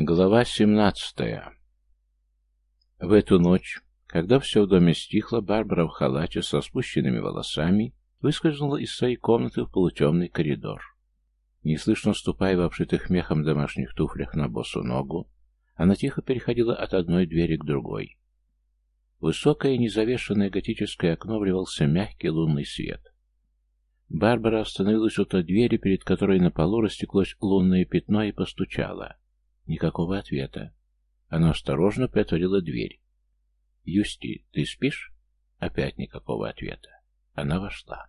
Глава 17 В эту ночь, когда все в доме стихло, Барбара в халате со спущенными волосами выскользнула из своей комнаты в полутемный коридор. Неслышно ступая в обшитых мехом домашних туфлях на босу ногу, она тихо переходила от одной двери к другой. Высокое незавешенное готическое окно вливался мягкий лунный свет. Барбара остановилась у той двери, перед которой на полу растеклось лунное пятно и постучала. Никакого ответа. Она осторожно приотворила дверь. «Юсти, ты спишь?» Опять никакого ответа. Она вошла.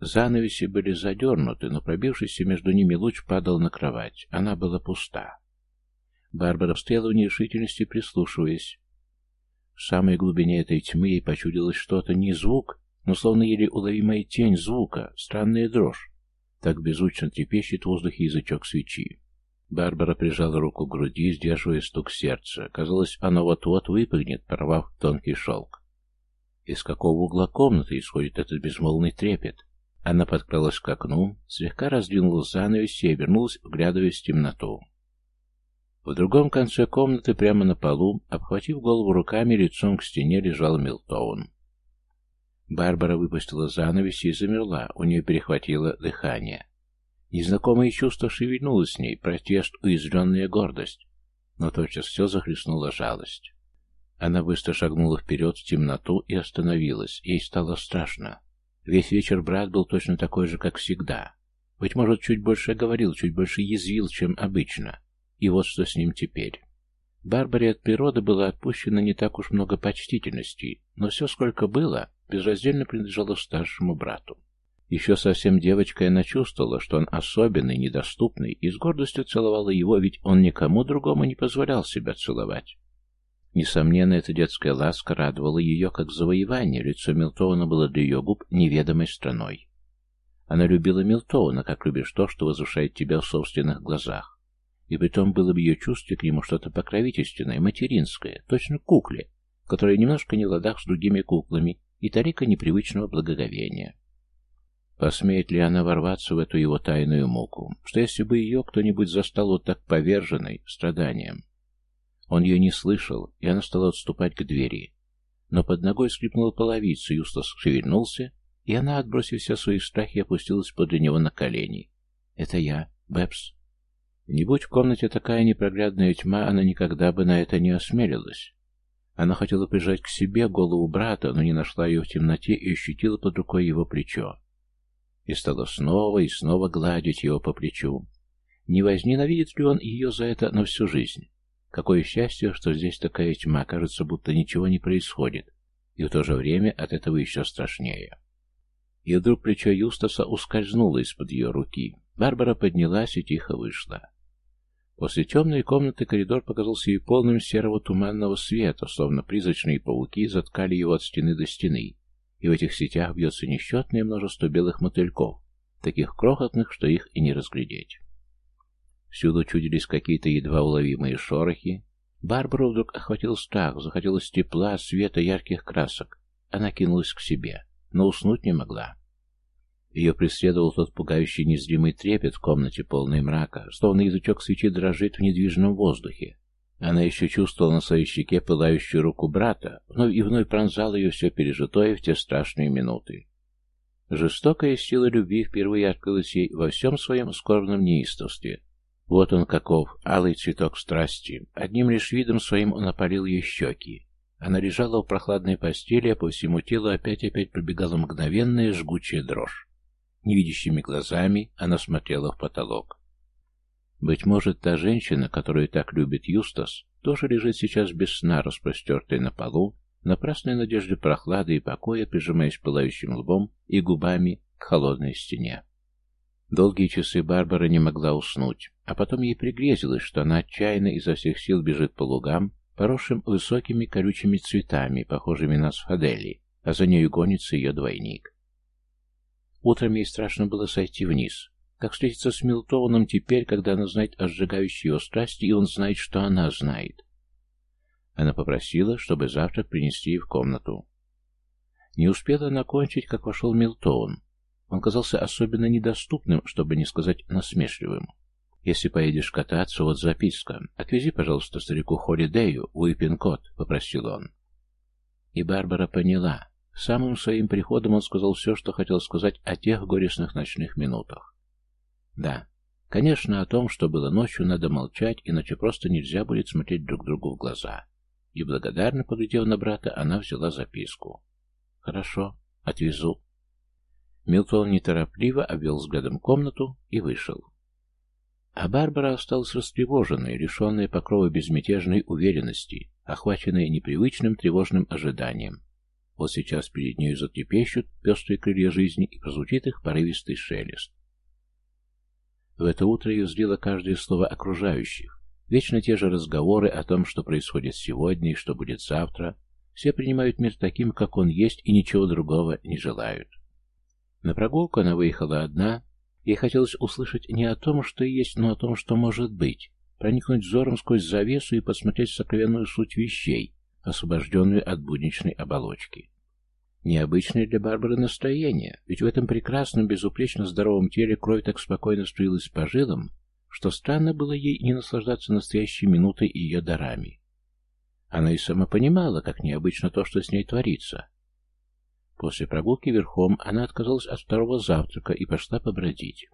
Занавеси были задернуты, но пробившийся между ними луч падал на кровать. Она была пуста. Барбара стояла в нерешительности, прислушиваясь. В самой глубине этой тьмы ей почудилось что-то, не звук, но словно еле уловимая тень звука, странная дрожь. Так беззвучно трепещет в воздухе язычок свечи. Барбара прижала руку к груди, сдерживая стук сердца. Казалось, оно вот-вот выпрыгнет, порвав тонкий шелк. Из какого угла комнаты исходит этот безмолвный трепет? Она подкралась к окну, слегка раздвинула занавес и обернулась, вглядываясь в темноту. В другом конце комнаты, прямо на полу, обхватив голову руками, лицом к стене лежал Милтоун. Барбара выпустила занавес и замерла, у нее перехватило дыхание. Незнакомое чувство шевельнулось с ней, протест, уязвленная гордость. Но тотчас все захлестнула жалость. Она быстро шагнула вперед в темноту и остановилась. Ей стало страшно. Весь вечер брат был точно такой же, как всегда. Быть может, чуть больше говорил, чуть больше язвил, чем обычно. И вот что с ним теперь. Барбаре от природы было отпущено не так уж много почтительностей, но все, сколько было, безраздельно принадлежало старшему брату. Еще совсем девочкой она чувствовала, что он особенный, недоступный, и с гордостью целовала его, ведь он никому другому не позволял себя целовать. Несомненно, эта детская ласка радовала ее как завоевание, лицо Милтона было для ее губ неведомой страной. Она любила Милтона, как любишь то, что возвышает тебя в собственных глазах. И притом было в ее чувстве к нему что-то покровительственное, материнское, точно кукле, которая немножко не в ладах с другими куклами, и тарика непривычного благоговения. Посмеет ли она ворваться в эту его тайную муку? Что если бы ее кто-нибудь застал вот так поверженной страданием? Он ее не слышал, и она стала отступать к двери. Но под ногой скрипнула половица, Юстас шевельнулся, и она, отбросив все свои страхи, опустилась подле него на колени. «Это я, Бэбс». Не будь в комнате такая непроглядная тьма, она никогда бы на это не осмелилась. Она хотела прижать к себе голову брата, но не нашла ее в темноте и ощутила под рукой его плечо и стала снова и снова гладить его по плечу. Не возненавидит ли он ее за это на всю жизнь? Какое счастье, что здесь такая тьма, кажется, будто ничего не происходит, и в то же время от этого еще страшнее. И вдруг плечо Юстаса ускользнуло из-под ее руки. Барбара поднялась и тихо вышла. После темной комнаты коридор показался ей полным серого туманного света, словно призрачные пауки заткали его от стены до стены, и в этих сетях бьется несчетное множество белых мотыльков, таких крохотных, что их и не разглядеть. Всюду чудились какие-то едва уловимые шорохи. Барбару вдруг охватил страх, захотелось тепла, света, ярких красок. Она кинулась к себе, но уснуть не могла. Ее преследовал тот пугающий незримый трепет в комнате полной мрака, словно язычок свечи дрожит в недвижном воздухе, она еще чувствовала на своей щеке пылающую руку брата, вновь и вновь пронзала ее все пережитое в те страшные минуты. Жестокая сила любви впервые открылась ей во всем своем скорбном неистовстве. Вот он каков, алый цветок страсти. Одним лишь видом своим он опалил ей щеки. Она лежала в прохладной постели, а по всему телу опять-опять пробегала мгновенная жгучая дрожь. Невидящими глазами она смотрела в потолок. Быть может, та женщина, которую так любит Юстас, тоже лежит сейчас без сна, распростертая на полу, напрасной надежде прохлады и покоя, прижимаясь пылающим лбом и губами к холодной стене. Долгие часы Барбара не могла уснуть, а потом ей пригрезилось, что она отчаянно изо всех сил бежит по лугам, поросшим высокими колючими цветами, похожими на сфадели, а за нею гонится ее двойник. Утром ей страшно было сойти вниз, как встретиться с Милтоуном теперь, когда она знает о сжигающей его страсти, и он знает, что она знает? Она попросила, чтобы завтрак принесли ей в комнату. Не успела она кончить, как вошел Милтоун. Он казался особенно недоступным, чтобы не сказать насмешливым. «Если поедешь кататься, вот записка. Отвези, пожалуйста, старику Холидею, Уиппин-кот», — попросил он. И Барбара поняла. Самым своим приходом он сказал все, что хотел сказать о тех горестных ночных минутах. Да, конечно, о том, что было ночью, надо молчать, иначе просто нельзя будет смотреть друг другу в глаза. И благодарно поглядев на брата, она взяла записку. «Хорошо, отвезу». Милтон неторопливо обвел взглядом комнату и вышел. А Барбара осталась растревоженной, лишенная покрова безмятежной уверенности, охваченная непривычным тревожным ожиданием. Вот сейчас перед нею затрепещут пестрые крылья жизни и прозвучит их порывистый шелест. В это утро ее злило каждое слово окружающих. Вечно те же разговоры о том, что происходит сегодня и что будет завтра. Все принимают мир таким, как он есть, и ничего другого не желают. На прогулку она выехала одна, Ей хотелось услышать не о том, что есть, но о том, что может быть, проникнуть взором сквозь завесу и посмотреть сокровенную суть вещей, освобожденную от будничной оболочки. Необычное для Барбары настроение, ведь в этом прекрасном, безупречно здоровом теле кровь так спокойно струилась по жилам, что странно было ей не наслаждаться настоящей минутой и ее дарами. Она и сама понимала, как необычно то, что с ней творится, После прогулки верхом она отказалась от второго завтрака и пошла побродить.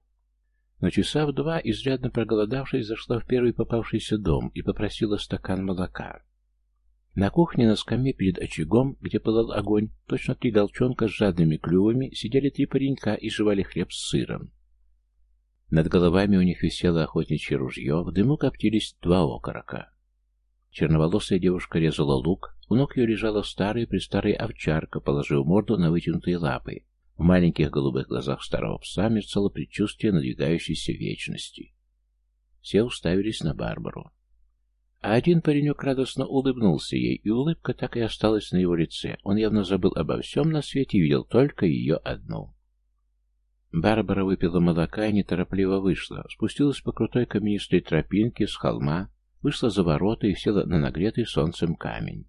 Но часа в два, изрядно проголодавшись, зашла в первый попавшийся дом и попросила стакан молока. На кухне на скамье перед очагом, где пылал огонь, точно три голчонка с жадными клювами, сидели три паренька и жевали хлеб с сыром. Над головами у них висело охотничье ружье, в дыму коптились два окорока. Черноволосая девушка резала лук, у ног ее лежала старая-престарая овчарка, положив морду на вытянутые лапы. В маленьких голубых глазах старого пса мерцало предчувствие надвигающейся вечности. Все уставились на Барбару. А один паренек радостно улыбнулся ей, и улыбка так и осталась на его лице. Он явно забыл обо всем на свете и видел только ее одну. Барбара выпила молока и неторопливо вышла, спустилась по крутой каменистой тропинке с холма, вышла за ворота и села на нагретый солнцем камень.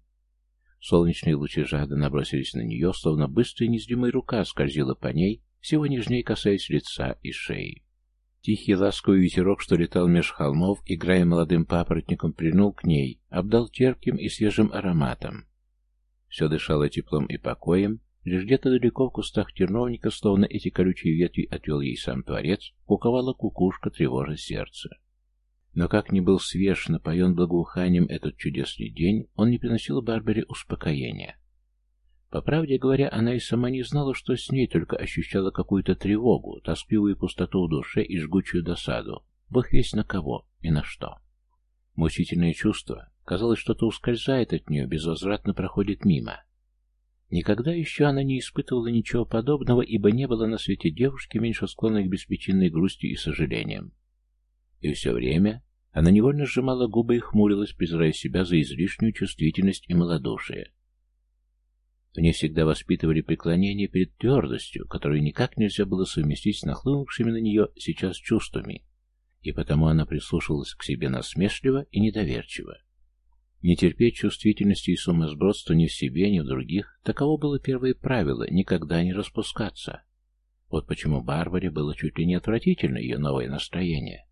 Солнечные лучи жада набросились на нее, словно быстрая незримая рука скользила по ней, всего нежнее касаясь лица и шеи. Тихий ласковый ветерок, что летал меж холмов, играя молодым папоротником, прильнул к ней, обдал терпким и свежим ароматом. Все дышало теплом и покоем, лишь где-то далеко в кустах терновника, словно эти колючие ветви отвел ей сам Творец, куковала кукушка, тревожа сердце. Но как ни был свеж, напоен благоуханием этот чудесный день, он не приносил Барбаре успокоения. По правде говоря, она и сама не знала, что с ней, только ощущала какую-то тревогу, тоскливую пустоту в душе и жгучую досаду. Бог весь на кого и на что. Мучительное чувство. Казалось, что-то ускользает от нее, безвозвратно проходит мимо. Никогда еще она не испытывала ничего подобного, ибо не было на свете девушки, меньше склонной к беспричинной грусти и сожалениям. И все время она невольно сжимала губы и хмурилась, презирая себя за излишнюю чувствительность и малодушие. В ней всегда воспитывали преклонение перед твердостью, которую никак нельзя было совместить с нахлынувшими на нее сейчас чувствами, и потому она прислушивалась к себе насмешливо и недоверчиво. Не терпеть чувствительности и сумасбродства ни в себе, ни в других, таково было первое правило — никогда не распускаться. Вот почему Барбаре было чуть ли не отвратительно ее новое настроение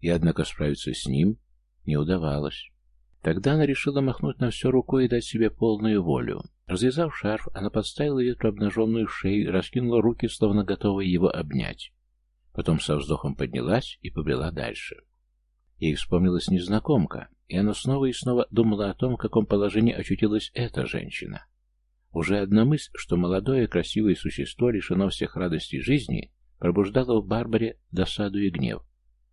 и однако справиться с ним не удавалось. Тогда она решила махнуть на все рукой и дать себе полную волю. Развязав шарф, она подставила ветру обнаженную шею раскинула руки, словно готовая его обнять. Потом со вздохом поднялась и побрела дальше. Ей вспомнилась незнакомка, и она снова и снова думала о том, в каком положении очутилась эта женщина. Уже одна мысль, что молодое красивое существо лишено всех радостей жизни, пробуждала в Барбаре досаду и гнев.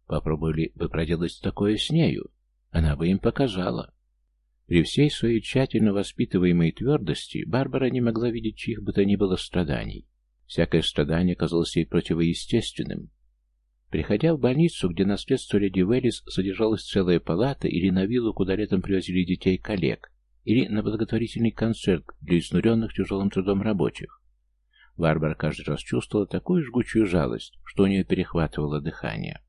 Попробовали бы проделать такое с нею, она бы им показала. При всей своей тщательно воспитываемой твердости Барбара не могла видеть чьих бы то ни было страданий. Всякое страдание казалось ей противоестественным. Приходя в больницу, где на средства леди Веллис содержалась целая палата, или на виллу, куда летом привозили детей коллег, или на благотворительный концерт для изнуренных тяжелым трудом рабочих, Барбара каждый раз чувствовала такую жгучую жалость, что у нее перехватывало дыхание.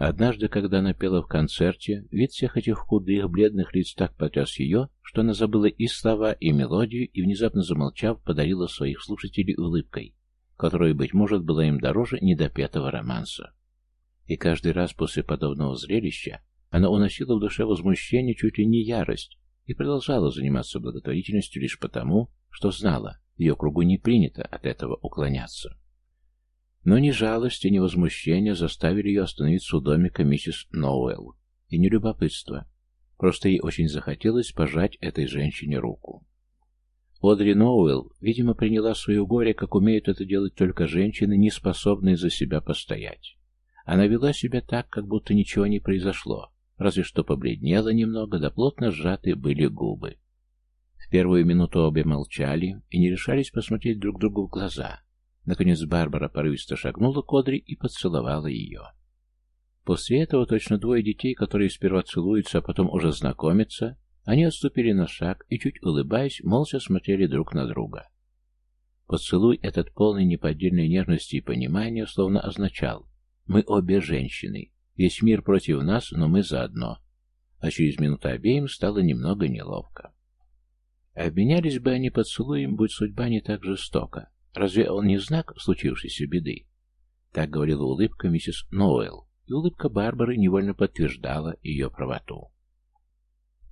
Однажды, когда она пела в концерте, вид всех этих худых, бледных лиц так потряс ее, что она забыла и слова, и мелодию, и, внезапно замолчав, подарила своих слушателей улыбкой, которая, быть может, была им дороже недопетого романса. И каждый раз после подобного зрелища она уносила в душе возмущение, чуть ли не ярость, и продолжала заниматься благотворительностью лишь потому, что знала, ее кругу не принято от этого уклоняться. Но ни жалость ни возмущение заставили ее остановиться у домика миссис Ноуэлл, и не любопытство. Просто ей очень захотелось пожать этой женщине руку. Одри Ноуэлл, видимо, приняла свое горе, как умеют это делать только женщины, не способные за себя постоять. Она вела себя так, как будто ничего не произошло, разве что побледнела немного, да плотно сжаты были губы. В первую минуту обе молчали и не решались посмотреть друг другу в глаза. Наконец Барбара порывисто шагнула к Одри и поцеловала ее. После этого точно двое детей, которые сперва целуются, а потом уже знакомятся, они отступили на шаг и, чуть улыбаясь, молча смотрели друг на друга. Поцелуй этот полный неподдельной нервности и понимания словно означал «Мы обе женщины, весь мир против нас, но мы заодно». А через минуту обеим стало немного неловко. Обменялись бы они поцелуем, будь судьба не так жестока. Разве он не знак случившейся беды? Так говорила улыбка миссис Ноуэлл, и улыбка Барбары невольно подтверждала ее правоту.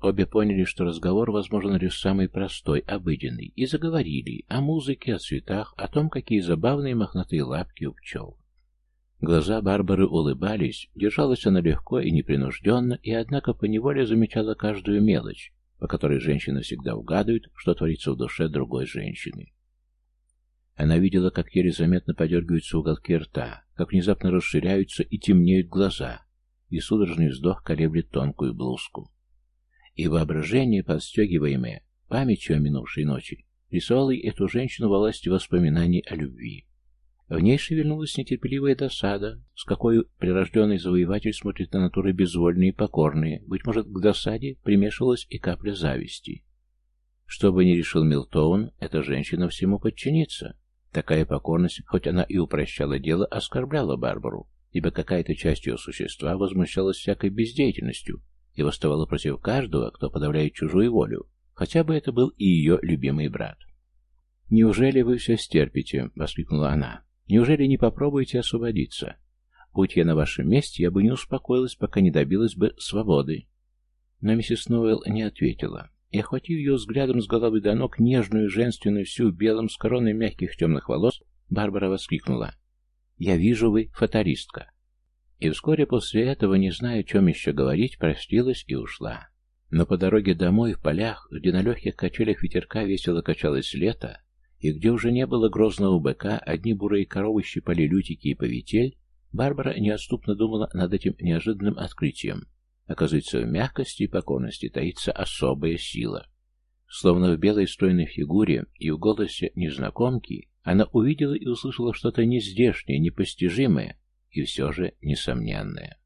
Обе поняли, что разговор, возможно, лишь самый простой, обыденный, и заговорили о музыке, о цветах, о том, какие забавные мохнатые лапки у пчел. Глаза Барбары улыбались, держалась она легко и непринужденно, и, однако, поневоле замечала каждую мелочь, по которой женщина всегда угадывает, что творится в душе другой женщины. Она видела, как еле заметно подергиваются уголки рта, как внезапно расширяются и темнеют глаза, и судорожный вздох колеблет тонкую блузку и воображение, подстегиваемое памятью о минувшей ночи, рисовало эту женщину во власти воспоминаний о любви. В ней шевельнулась нетерпеливая досада, с какой прирожденный завоеватель смотрит на натуры безвольные и покорные, быть может, к досаде примешивалась и капля зависти. Что бы ни решил Милтоун, эта женщина всему подчинится. Такая покорность, хоть она и упрощала дело, оскорбляла Барбару, ибо какая-то часть ее существа возмущалась всякой бездеятельностью, и восставала против каждого, кто подавляет чужую волю, хотя бы это был и ее любимый брат. «Неужели вы все стерпите?» — воскликнула она. «Неужели не попробуете освободиться? Будь я на вашем месте, я бы не успокоилась, пока не добилась бы свободы». Но миссис Ноуэлл не ответила, и, охватив ее взглядом с головы до ног, нежную, женственную, всю белом, с короной мягких темных волос, Барбара воскликнула. «Я вижу, вы фаталистка. И вскоре после этого, не зная, о чем еще говорить, простилась и ушла. Но по дороге домой, в полях, где на легких качелях ветерка весело качалось лето, и где уже не было грозного быка, одни бурые коровы щипали лютики и повитель, Барбара неотступно думала над этим неожиданным открытием. Оказывается, в мягкости и покорности таится особая сила. Словно в белой стройной фигуре и в голосе незнакомки она увидела и услышала что-то нездешнее, непостижимое, и все же несомненное.